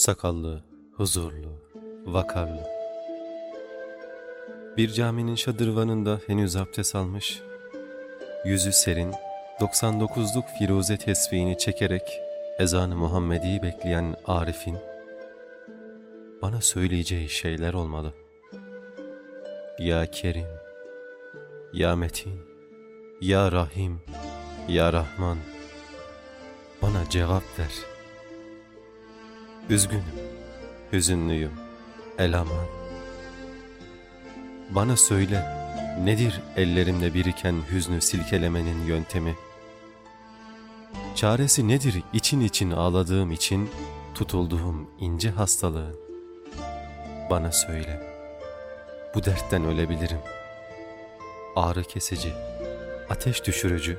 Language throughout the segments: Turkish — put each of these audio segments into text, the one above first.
Sakallı, huzurlu, vakarlı. Bir caminin şadırvanında henüz abdest almış, yüzü serin, 99'luk firuze tesbihini çekerek ezanı Muhammedi'yi bekleyen Arif'in bana söyleyeceği şeyler olmalı. Ya Kerim, Ya Metin, Ya Rahim, Ya Rahman, bana cevap ver.'' Üzgünüm, hüzünlüyüm, elaman. Bana söyle, nedir ellerimle biriken hüznü silkelemenin yöntemi? Çaresi nedir için için ağladığım için tutulduğum ince hastalığın? Bana söyle, bu dertten ölebilirim. Ağrı kesici, ateş düşürücü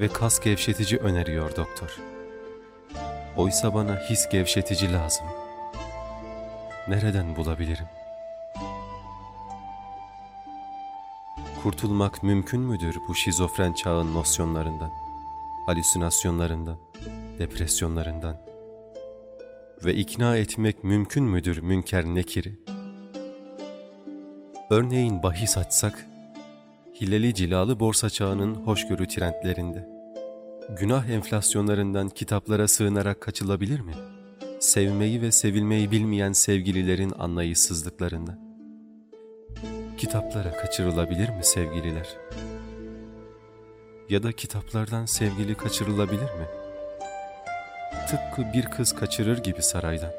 ve kas gevşetici öneriyor doktor.'' Oysa bana his gevşetici lazım. Nereden bulabilirim? Kurtulmak mümkün müdür bu şizofren çağın nosyonlarından, halüsinasyonlarından, depresyonlarından? Ve ikna etmek mümkün müdür münker nekiri? Örneğin bahis açsak, hileli cilalı borsa çağının hoşgörü trendlerinde, Günah enflasyonlarından kitaplara sığınarak kaçılabilir mi? Sevmeyi ve sevilmeyi bilmeyen sevgililerin anlayışsızlıklarında. Kitaplara kaçırılabilir mi sevgililer? Ya da kitaplardan sevgili kaçırılabilir mi? Tıpkı bir kız kaçırır gibi saraydan.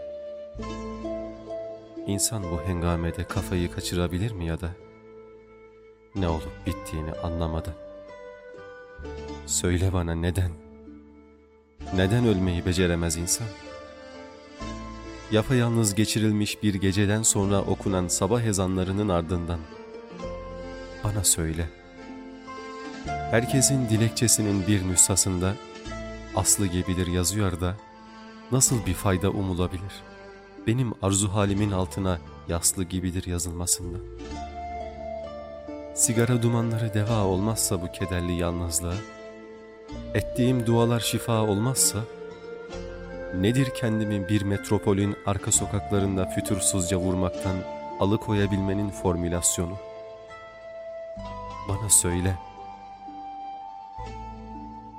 İnsan bu hengamede kafayı kaçırabilir mi ya da ne olup bittiğini anlamadan? Söyle bana neden? Neden ölmeyi beceremez insan? Yapayalnız geçirilmiş bir geceden sonra okunan sabah ezanlarının ardından bana söyle. Herkesin dilekçesinin bir nüshasında aslı gibidir yazıyor da nasıl bir fayda umulabilir? Benim arzu halimin altına yaslı gibidir yazılmasında. Sigara dumanları deva olmazsa bu kederli yalnızlığa, ettiğim dualar şifa olmazsa, nedir kendimi bir metropolün arka sokaklarında fütursuzca vurmaktan alıkoyabilmenin formülasyonu? Bana söyle.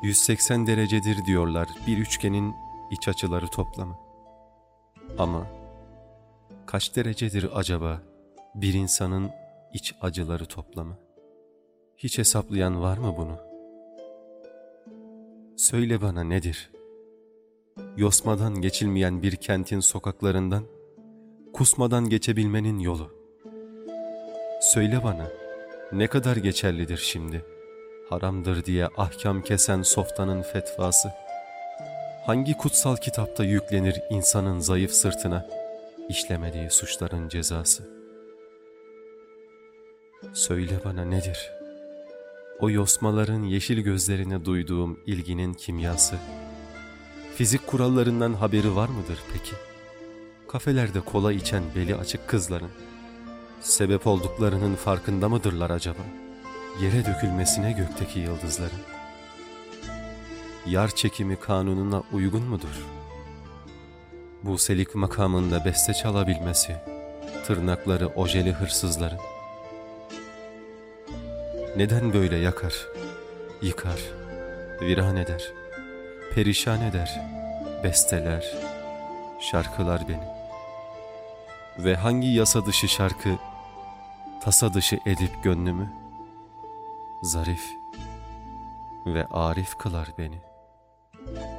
180 derecedir diyorlar bir üçgenin iç açıları toplamı. Ama kaç derecedir acaba bir insanın iç acıları toplamı? Hiç hesaplayan var mı bunu? Söyle bana nedir? Yosmadan geçilmeyen bir kentin sokaklarından, kusmadan geçebilmenin yolu. Söyle bana, ne kadar geçerlidir şimdi? Haramdır diye ahkam kesen softanın fetvası. Hangi kutsal kitapta yüklenir insanın zayıf sırtına işlemediği suçların cezası? Söyle bana nedir?'' O yosmaların yeşil gözlerine duyduğum ilginin kimyası. Fizik kurallarından haberi var mıdır peki? Kafelerde kola içen beli açık kızların sebep olduklarının farkında mıdırlar acaba? Yere dökülmesine gökteki yıldızların. Yar çekimi kanununa uygun mudur? Bu selik makamında beste çalabilmesi, tırnakları ojeli hırsızların neden böyle yakar, yıkar, viran eder, perişan eder, besteler, şarkılar beni. Ve hangi yasa dışı şarkı, tasa dışı edip gönlümü, zarif ve arif kılar beni.''